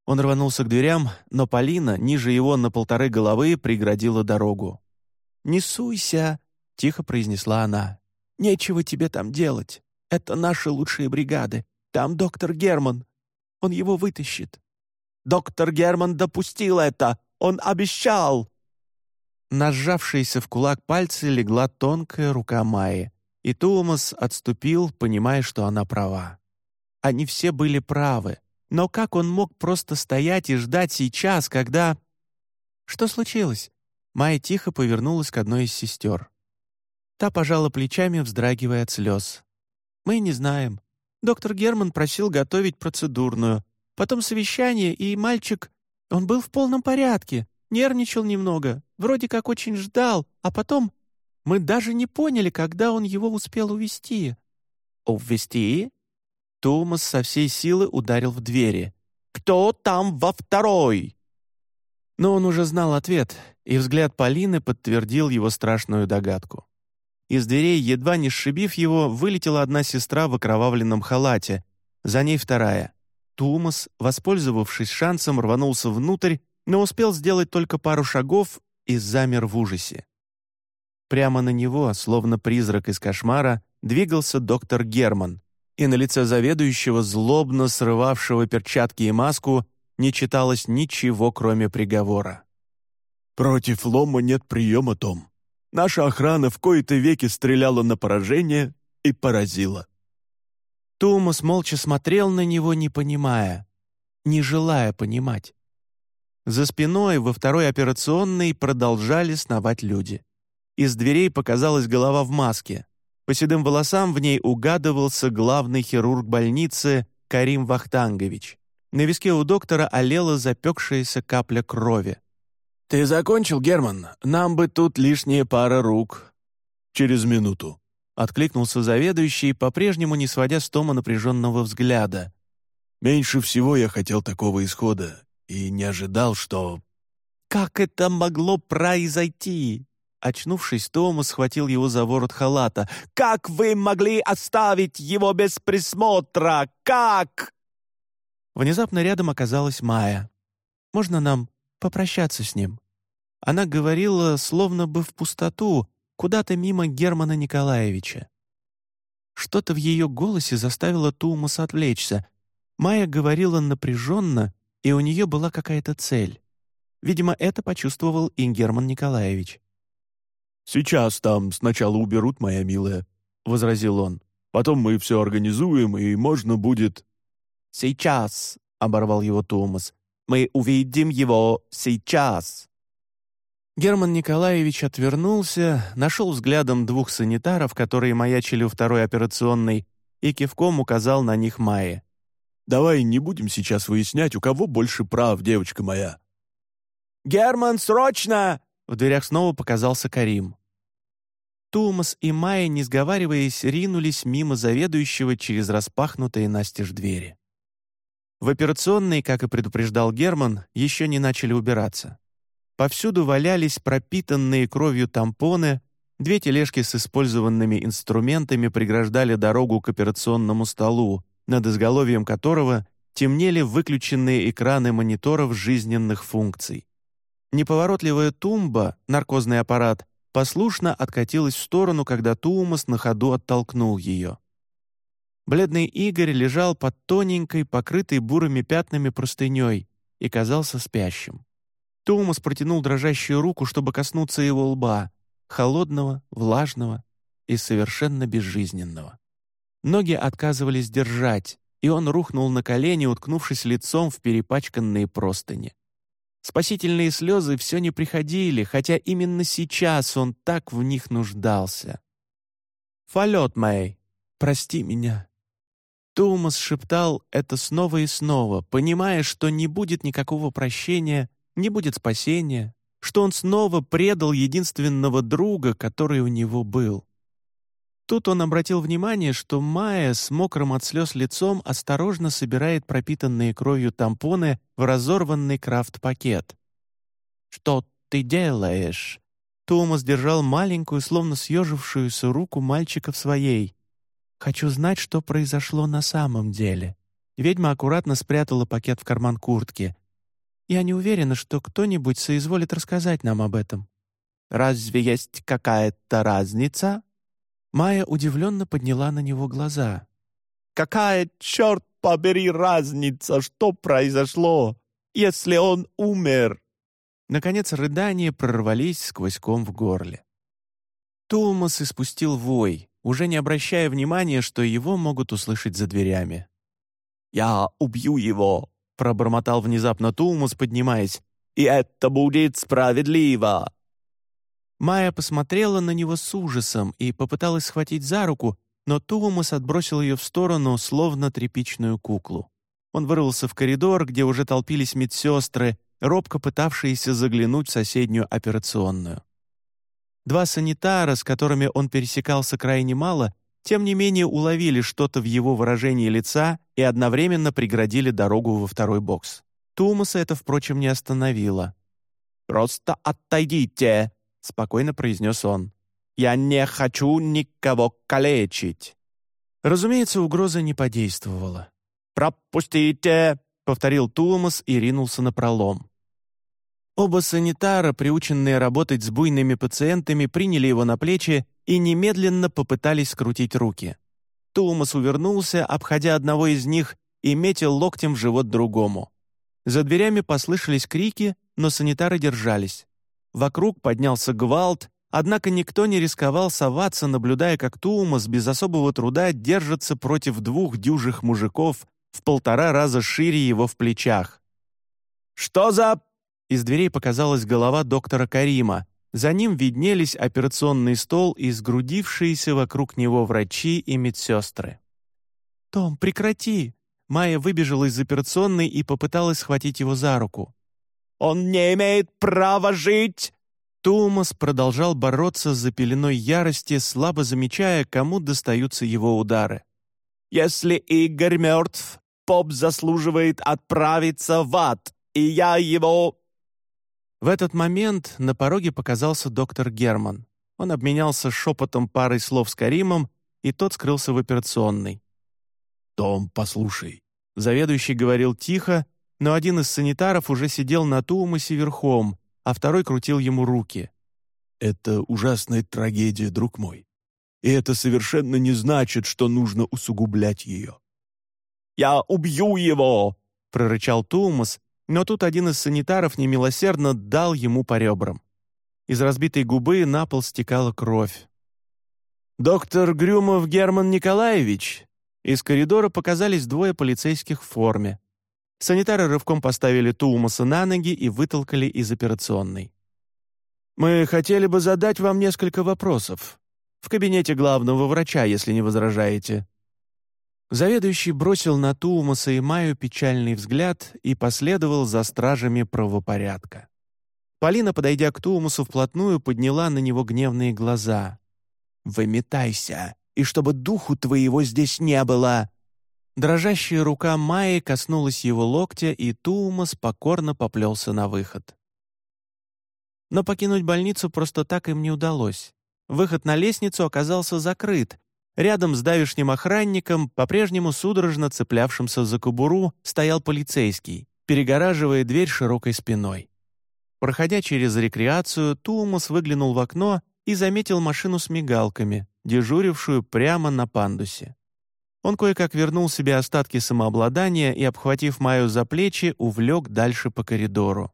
A: Он рванулся к дверям, но Полина, ниже его на полторы головы, преградила дорогу. «Не суйся!» — тихо произнесла она. «Нечего тебе там делать. Это наши лучшие бригады. Там доктор Герман. Он его вытащит». «Доктор Герман допустил это! Он обещал!» На сжавшиеся в кулак пальцы легла тонкая рука Майи, и Туумас отступил, понимая, что она права. Они все были правы. Но как он мог просто стоять и ждать сейчас, когда... Что случилось? Майя тихо повернулась к одной из сестер. Та пожала плечами, вздрагивая от слез. «Мы не знаем. Доктор Герман просил готовить процедурную. Потом совещание, и мальчик... Он был в полном порядке, нервничал немного, вроде как очень ждал, а потом... Мы даже не поняли, когда он его успел увести. «Увести?» Томас со всей силы ударил в двери. «Кто там во второй?» Но он уже знал ответ, и взгляд Полины подтвердил его страшную догадку. Из дверей, едва не сшибив его, вылетела одна сестра в окровавленном халате, за ней вторая. Тумас, воспользовавшись шансом, рванулся внутрь, но успел сделать только пару шагов и замер в ужасе. Прямо на него, словно призрак из кошмара, двигался доктор Герман, и на лице заведующего, злобно срывавшего перчатки и маску, не читалось ничего, кроме приговора.
C: «Против лома нет приема, Том. Наша охрана в кои-то веки стреляла на поражение и поразила».
A: Тумас молча смотрел на него, не понимая, не желая понимать. За спиной во второй операционной продолжали сновать люди. Из дверей показалась голова в маске. По седым волосам в ней угадывался главный хирург больницы Карим Вахтангович. На виске у доктора олела запекшаяся капля крови.
C: «Ты закончил, Герман? Нам бы тут лишняя пара рук». «Через минуту», — откликнулся заведующий, по-прежнему не сводя с Тома напряженного взгляда. «Меньше всего я хотел такого исхода и не ожидал, что...»
A: «Как это могло произойти?» Очнувшись, Томас схватил его за ворот халата. «Как вы могли оставить его без присмотра? Как?» Внезапно рядом оказалась Майя. «Можно нам попрощаться с ним?» Она говорила, словно бы в пустоту, куда-то мимо Германа Николаевича. Что-то в ее голосе заставило Тумаса отвлечься. Майя говорила напряженно, и у нее была какая-то цель. Видимо, это почувствовал и Герман Николаевич.
C: «Сейчас там сначала уберут, моя милая», — возразил он. «Потом мы все организуем, и можно будет...»
A: «Сейчас», — оборвал его Томас. «Мы увидим его сейчас». Герман Николаевич отвернулся, нашел взглядом двух санитаров, которые маячили у второй операционной, и кивком указал на них Майе.
C: «Давай не будем сейчас выяснять, у кого больше прав, девочка моя».
A: «Герман, срочно!» В дверях снова показался Карим. Тумас и Майя, не сговариваясь, ринулись мимо заведующего через распахнутые настежь двери. В операционной, как и предупреждал Герман, еще не начали убираться. Повсюду валялись пропитанные кровью тампоны, две тележки с использованными инструментами преграждали дорогу к операционному столу, над изголовьем которого темнели выключенные экраны мониторов жизненных функций. Неповоротливая тумба, наркозный аппарат, послушно откатилась в сторону, когда Туумас на ходу оттолкнул ее. Бледный Игорь лежал под тоненькой, покрытой бурыми пятнами простыней и казался спящим. Туумас протянул дрожащую руку, чтобы коснуться его лба, холодного, влажного и совершенно безжизненного. Ноги отказывались держать, и он рухнул на колени, уткнувшись лицом в перепачканные простыни. Спасительные слезы все не приходили, хотя именно сейчас он так в них нуждался. «Фалет, Мэй, прости меня». Тумас шептал это снова и снова, понимая, что не будет никакого прощения, не будет спасения, что он снова предал единственного друга, который у него был. Тут он обратил внимание, что Майя с мокрым от слез лицом осторожно собирает пропитанные кровью тампоны в разорванный крафт-пакет. «Что ты делаешь?» Томас держал маленькую, словно съежившуюся руку мальчика в своей. «Хочу знать, что произошло на самом деле». Ведьма аккуратно спрятала пакет в карман куртки. «Я не уверена, что кто-нибудь соизволит рассказать нам об этом». «Разве есть какая-то разница?» Майя удивленно подняла на него глаза. «Какая, черт побери, разница, что произошло, если он умер?» Наконец рыдания прорвались сквозь ком в горле. Томас испустил вой, уже не обращая внимания, что его могут услышать за дверями. «Я убью его!» — пробормотал внезапно Тулмус, поднимаясь. «И это будет справедливо!» Майя посмотрела на него с ужасом и попыталась схватить за руку, но Туумас отбросил ее в сторону, словно тряпичную куклу. Он вырвался в коридор, где уже толпились медсестры, робко пытавшиеся заглянуть в соседнюю операционную. Два санитара, с которыми он пересекался крайне мало, тем не менее уловили что-то в его выражении лица и одновременно преградили дорогу во второй бокс. Тумаса это, впрочем, не остановило. «Просто отойдите!» — спокойно произнес он. «Я не хочу никого калечить». Разумеется, угроза не подействовала. «Пропустите!» — повторил Тулмас и ринулся на пролом. Оба санитара, приученные работать с буйными пациентами, приняли его на плечи и немедленно попытались скрутить руки. Тулмас увернулся, обходя одного из них, и метил локтем в живот другому. За дверями послышались крики, но санитары держались. Вокруг поднялся гвалт, однако никто не рисковал соваться, наблюдая, как Туумас без особого труда держится против двух дюжих мужиков в полтора раза шире его в плечах. «Что за...» Из дверей показалась голова доктора Карима. За ним виднелись операционный стол и сгрудившиеся вокруг него врачи и медсестры. «Том, прекрати!» Майя выбежала из операционной и попыталась схватить его за руку. Он не имеет права жить!» Томас продолжал бороться за пеленой ярости, слабо замечая, кому достаются его удары. «Если Игорь мертв, поп заслуживает отправиться в ад, и я его...» В этот момент на пороге показался доктор Герман. Он обменялся шепотом парой слов с Каримом, и тот скрылся в операционной.
C: «Том, послушай».
A: Заведующий говорил тихо, но один из санитаров уже сидел на Туумасе верхом, а второй крутил ему руки.
C: «Это ужасная трагедия, друг мой. И это совершенно не значит, что нужно усугублять ее».
A: «Я убью его!» — прорычал Туумас, но тут один из санитаров немилосердно дал ему по ребрам. Из разбитой губы на пол стекала кровь. «Доктор Грюмов Герман Николаевич!» Из коридора показались двое полицейских в форме. Санитары рывком поставили Туумаса на ноги и вытолкали из операционной. «Мы хотели бы задать вам несколько вопросов. В кабинете главного врача, если не возражаете». Заведующий бросил на Туумаса и Маю печальный взгляд и последовал за стражами правопорядка. Полина, подойдя к Туумасу вплотную, подняла на него гневные глаза. «Выметайся, и чтобы духу твоего здесь не было!» Дрожащая рука Майи коснулась его локтя, и Туумас покорно поплелся на выход. Но покинуть больницу просто так им не удалось. Выход на лестницу оказался закрыт. Рядом с давишним охранником, по-прежнему судорожно цеплявшимся за кобуру, стоял полицейский, перегораживая дверь широкой спиной. Проходя через рекреацию, Туумас выглянул в окно и заметил машину с мигалками, дежурившую прямо на пандусе. Он кое-как вернул себе остатки самообладания и, обхватив Майю за плечи, увлек дальше по коридору.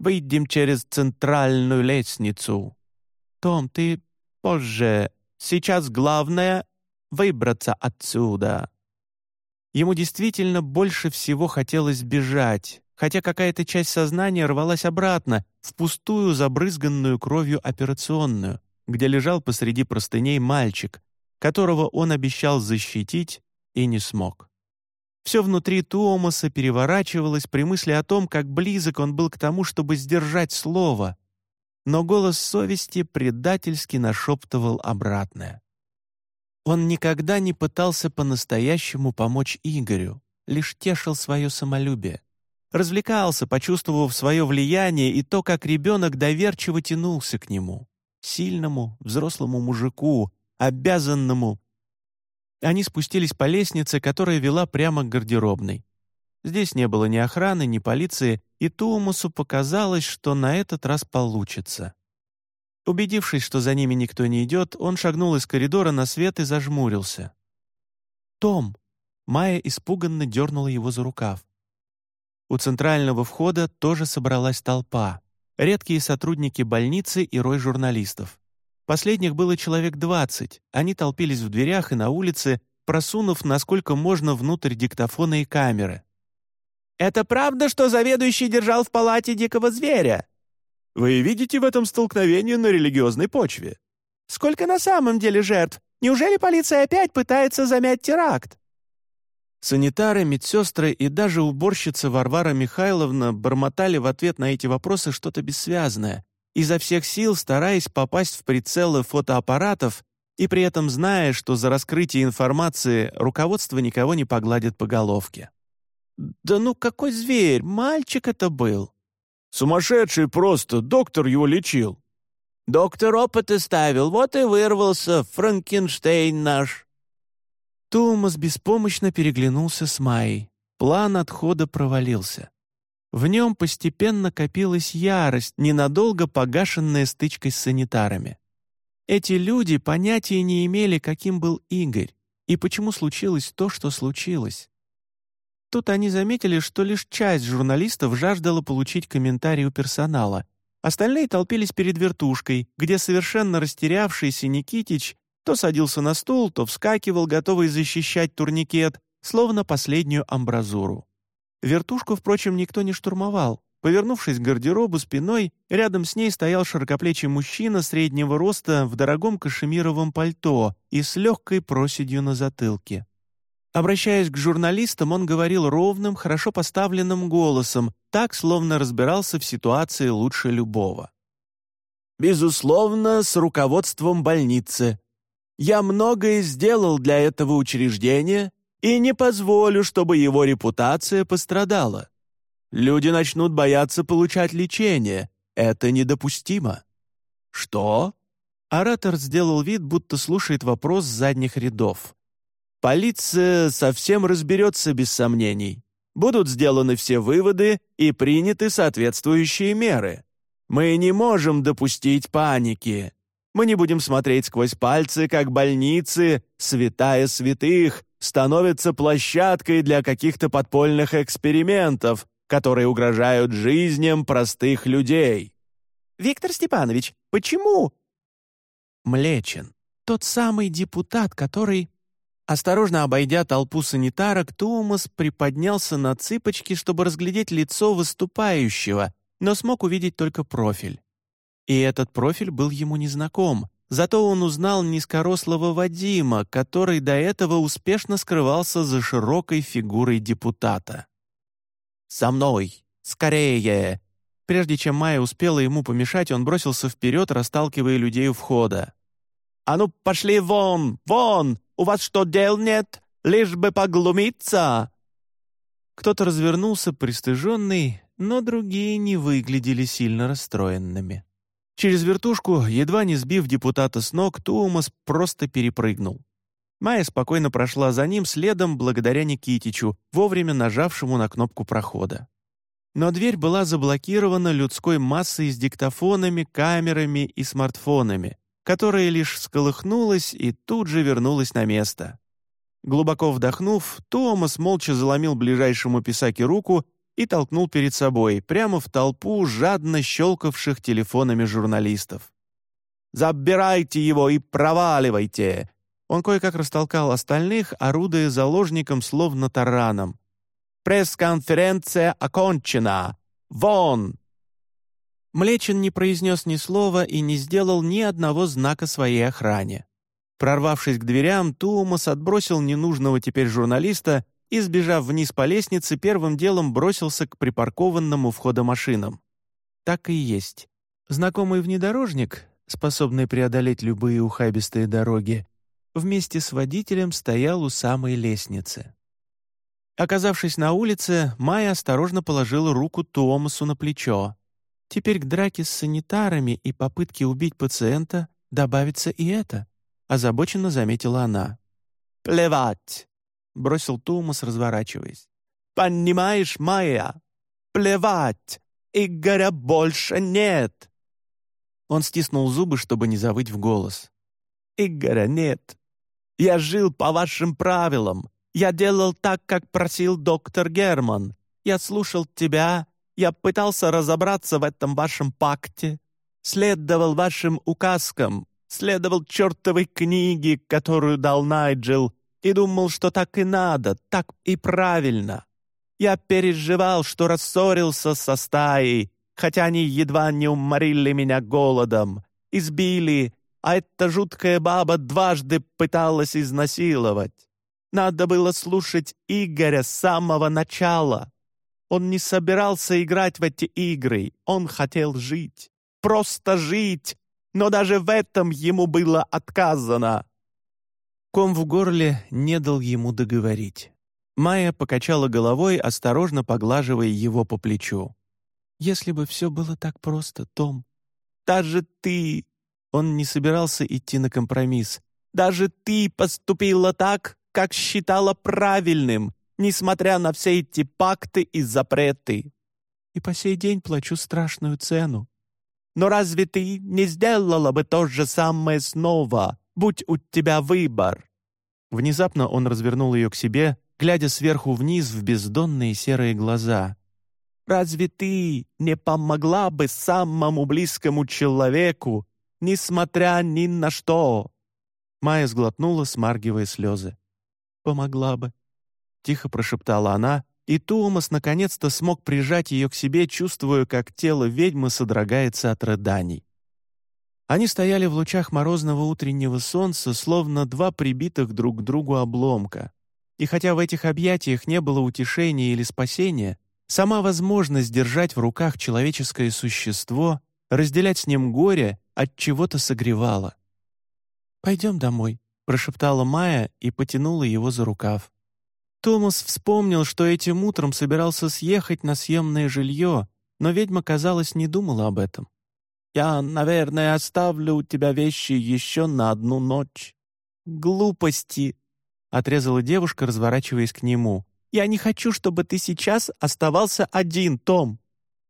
A: «Выйдем через центральную лестницу». «Том, ты позже. Сейчас главное — выбраться отсюда». Ему действительно больше всего хотелось бежать, хотя какая-то часть сознания рвалась обратно, в пустую забрызганную кровью операционную, где лежал посреди простыней мальчик, которого он обещал защитить и не смог. Все внутри Туомаса переворачивалось при мысли о том, как близок он был к тому, чтобы сдержать слово, но голос совести предательски нашептывал обратное. Он никогда не пытался по-настоящему помочь Игорю, лишь тешил свое самолюбие. Развлекался, почувствовав свое влияние и то, как ребенок доверчиво тянулся к нему. Сильному, взрослому мужику, обязанному. Они спустились по лестнице, которая вела прямо к гардеробной. Здесь не было ни охраны, ни полиции, и Туумусу показалось, что на этот раз получится. Убедившись, что за ними никто не идет, он шагнул из коридора на свет и зажмурился. «Том!» Майя испуганно дернула его за рукав. У центрального входа тоже собралась толпа. Редкие сотрудники больницы и рой журналистов. Последних было человек двадцать. Они толпились в дверях и на улице, просунув насколько можно внутрь диктофона и камеры. «Это правда, что заведующий держал в палате дикого зверя?»
B: Вы видите в этом столкновение на религиозной почве?
D: Сколько на самом деле жертв? Неужели полиция опять пытается замять теракт?
A: Санитары, медсестры и даже уборщица Варвара Михайловна бормотали в ответ на эти вопросы что-то бессвязное, изо всех сил стараясь попасть в прицелы фотоаппаратов и при этом зная, что за раскрытие информации руководство никого не погладит по головке. «Да ну какой зверь! Мальчик это был!»
C: Сумасшедший просто, доктор его лечил».
D: «Доктор опыты ставил, вот и вырвался, Франкенштейн наш».
A: Томас беспомощно переглянулся с Майей. План отхода провалился. В нем постепенно копилась ярость, ненадолго погашенная стычкой с санитарами. Эти люди понятия не имели, каким был Игорь, и почему случилось то, что случилось. Тут они заметили, что лишь часть журналистов жаждала получить комментарий у персонала. Остальные толпились перед вертушкой, где совершенно растерявшийся Никитич то садился на стул, то вскакивал, готовый защищать турникет, словно последнюю амбразуру. Вертушку, впрочем, никто не штурмовал. Повернувшись к гардеробу спиной, рядом с ней стоял широкоплечий мужчина среднего роста в дорогом кашемировом пальто и с легкой проседью на затылке. Обращаясь к журналистам, он говорил ровным, хорошо поставленным голосом, так, словно разбирался в ситуации лучше любого.
D: «Безусловно, с руководством больницы. Я многое сделал для этого учреждения и не позволю, чтобы его репутация пострадала. Люди начнут бояться получать лечение. Это недопустимо».
A: «Что?» Оратор сделал вид, будто слушает вопрос с задних рядов.
D: Полиция совсем разберется без сомнений. Будут сделаны все выводы и приняты соответствующие меры. Мы не можем допустить паники. Мы не будем смотреть сквозь пальцы, как больницы, святая святых, становятся площадкой для каких-то подпольных экспериментов, которые угрожают жизням простых людей.
E: «Виктор Степанович, почему?»
A: Млечин, тот самый депутат, который Осторожно обойдя толпу санитарок, Туумас приподнялся на цыпочки, чтобы разглядеть лицо выступающего, но смог увидеть только профиль. И этот профиль был ему незнаком, зато он узнал низкорослого Вадима, который до этого успешно скрывался за широкой фигурой депутата.
D: «За мной! Скорее!»
A: Прежде чем Майя успела ему помешать, он бросился вперед, расталкивая людей у входа.
D: «А ну, пошли вон! Вон! У вас что, дел нет? Лишь бы поглумиться!»
A: Кто-то развернулся пристыженный, но другие не выглядели сильно расстроенными. Через вертушку, едва не сбив депутата с ног, Туумас просто перепрыгнул. Майя спокойно прошла за ним следом благодаря Никитичу, вовремя нажавшему на кнопку прохода. Но дверь была заблокирована людской массой с диктофонами, камерами и смартфонами, которая лишь всколыхнулась и тут же вернулась на место. Глубоко вдохнув, Томас молча заломил ближайшему писаке руку и толкнул перед собой, прямо в толпу жадно щелкавших телефонами журналистов.
D: «Забирайте его и проваливайте!»
A: Он кое-как растолкал остальных, орудуя заложником словно тараном.
D: «Пресс-конференция окончена! Вон!»
A: Млечин не произнес ни слова и не сделал ни одного знака своей охране. Прорвавшись к дверям, Туумас отбросил ненужного теперь журналиста и, сбежав вниз по лестнице, первым делом бросился к припаркованному входа машинам. Так и есть. Знакомый внедорожник, способный преодолеть любые ухабистые дороги, вместе с водителем стоял у самой лестницы. Оказавшись на улице, Майя осторожно положила руку Томасу на плечо. Теперь к драке с санитарами и попытке убить пациента добавится и это, озабоченно заметила она.
D: «Плевать!» — бросил Томас, разворачиваясь. «Понимаешь, Майя? Плевать! Игоря больше нет!» Он стиснул зубы, чтобы не завыть в голос. «Игоря нет. Я жил по вашим правилам. Я делал так, как просил доктор Герман. Я слушал тебя, я пытался разобраться в этом вашем пакте, следовал вашим указкам, следовал чертовой книге, которую дал Найджел, и думал, что так и надо, так и правильно. Я переживал, что рассорился со стаей, хотя они едва не уморили меня голодом, избили, а эта жуткая баба дважды пыталась изнасиловать. Надо было слушать Игоря с самого начала. Он не собирался играть в эти игры, он хотел жить. Просто жить, но даже в этом ему было отказано.
A: Ком в горле не дал ему договорить. Майя покачала головой, осторожно поглаживая его по плечу. «Если бы все было так просто, Том, даже ты...» Он не собирался идти на компромисс. «Даже ты поступила так, как считала правильным, несмотря на все эти пакты и запреты. И по сей день плачу страшную цену. Но разве ты не сделала бы то же самое снова, будь у тебя выбор?» Внезапно он развернул ее к себе, глядя сверху вниз в бездонные серые глаза. «Разве ты не помогла бы самому близкому человеку, несмотря ни на что?» Майя сглотнула, смаргивая слезы помогла бы», — тихо прошептала она, и Туумас наконец-то смог прижать ее к себе, чувствуя, как тело ведьмы содрогается от рыданий. Они стояли в лучах морозного утреннего солнца, словно два прибитых друг к другу обломка. И хотя в этих объятиях не было утешения или спасения, сама возможность держать в руках человеческое существо, разделять с ним горе, от чего-то согревала. «Пойдем домой», прошептала Майя и потянула его за рукав. Томас вспомнил, что этим утром собирался съехать на съемное жилье, но ведьма, казалось, не думала об этом. «Я, наверное, оставлю у тебя вещи еще на одну ночь». «Глупости!» — отрезала девушка, разворачиваясь к нему. «Я не хочу, чтобы ты сейчас оставался один, Том.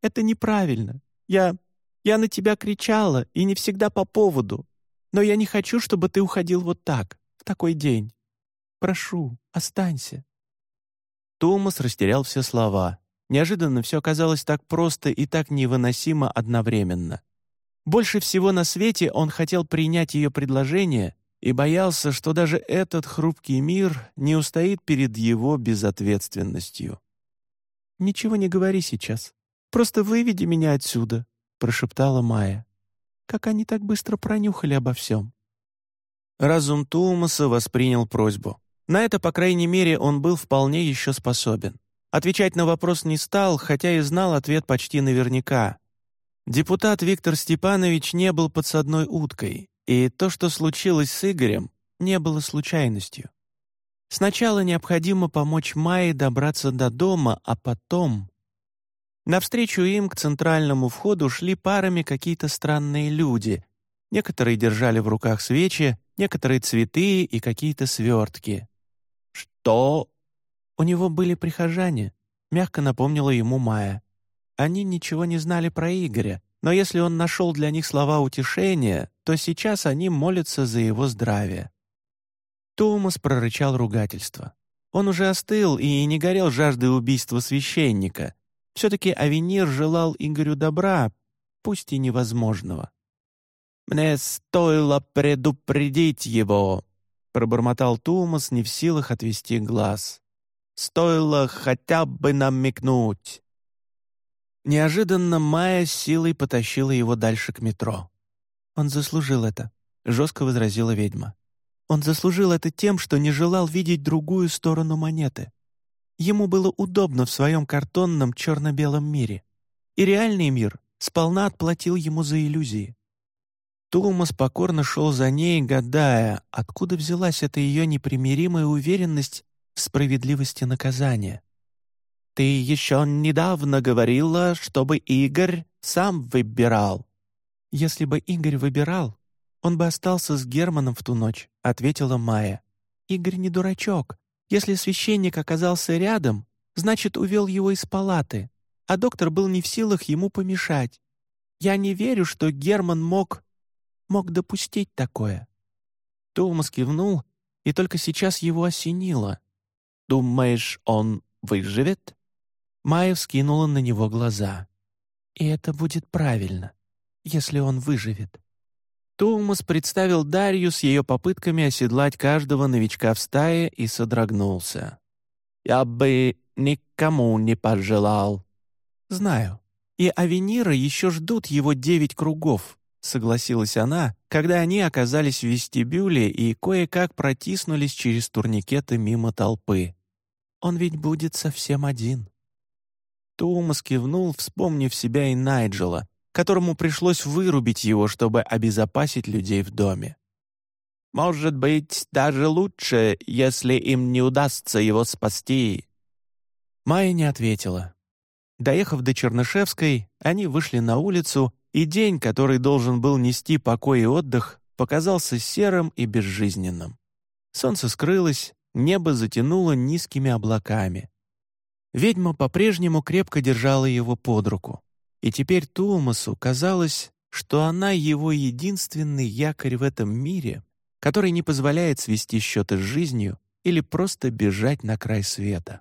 A: Это неправильно. Я... я на тебя кричала, и не всегда по поводу. Но я не хочу, чтобы ты уходил вот так, в такой день. Прошу, останься». Томас растерял все слова. Неожиданно все оказалось так просто и так невыносимо одновременно. Больше всего на свете он хотел принять ее предложение и боялся, что даже этот хрупкий мир не устоит перед его безответственностью. «Ничего не говори сейчас. Просто выведи меня отсюда», — прошептала Майя. Как они так быстро пронюхали обо всем?» Разум Тумаса воспринял просьбу. На это, по крайней мере, он был вполне еще способен. Отвечать на вопрос не стал, хотя и знал ответ почти наверняка. Депутат Виктор Степанович не был подсадной уткой, и то, что случилось с Игорем, не было случайностью. Сначала необходимо помочь Майе добраться до дома, а потом Навстречу им к центральному входу шли парами какие-то странные люди. Некоторые держали в руках свечи, некоторые цветы и какие-то свертки. «Что?» «У него были прихожане», — мягко напомнила ему Майя. Они ничего не знали про Игоря, но если он нашел для них слова утешения, то сейчас они молятся за его здравие. Томас прорычал ругательство. Он уже остыл и не горел жаждой убийства священника, все-таки Авенир желал Игорю добра, пусть и невозможного. «Мне стоило предупредить его», — пробормотал Тумас, не в силах отвести глаз. «Стоило хотя бы намекнуть». Неожиданно Майя силой потащила его дальше к метро. «Он заслужил это», — жестко возразила ведьма. «Он заслужил это тем, что не желал видеть другую сторону монеты. Ему было удобно в своем картонном черно-белом мире. И реальный мир сполна отплатил ему за иллюзии. Тулмас покорно шел за ней, гадая, откуда взялась эта ее непримиримая уверенность в справедливости наказания. «Ты еще недавно говорила, чтобы Игорь сам выбирал». «Если бы Игорь выбирал, он бы остался с Германом в ту ночь», — ответила Майя. «Игорь не дурачок. Если священник оказался рядом, значит, увел его из палаты, а доктор был не в силах ему помешать. Я не верю, что Герман мог... мог допустить такое». Томас кивнул, и только сейчас его осенило. «Думаешь, он выживет?» Майя вскинула на него глаза. «И это будет правильно, если он выживет». Томас представил Дарью с ее попытками оседлать каждого новичка в стае и содрогнулся. «Я бы никому не пожелал». «Знаю. И Авенира еще ждут его девять кругов», — согласилась она, когда они оказались в вестибюле и кое-как протиснулись через турникеты мимо толпы. «Он ведь будет совсем один». Томас кивнул, вспомнив себя и Найджела, которому пришлось вырубить его, чтобы обезопасить людей в доме. «Может быть, даже лучше, если им не удастся его спасти». Майя не ответила. Доехав до Чернышевской, они вышли на улицу, и день, который должен был нести покой и отдых, показался серым и безжизненным. Солнце скрылось, небо затянуло низкими облаками. Ведьма по-прежнему крепко держала его под руку. И теперь Томасу казалось, что она его единственный якорь в этом мире, который не позволяет свести счеты с жизнью или просто бежать на край света.